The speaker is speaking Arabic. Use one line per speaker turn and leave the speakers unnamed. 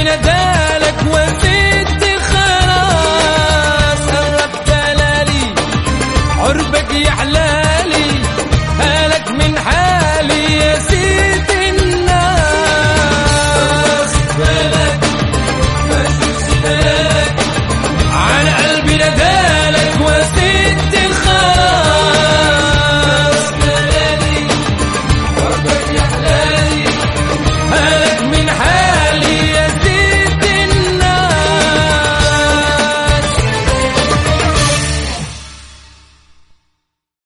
بندالك وزدت خلاص. قربت لالي عربك يعلى.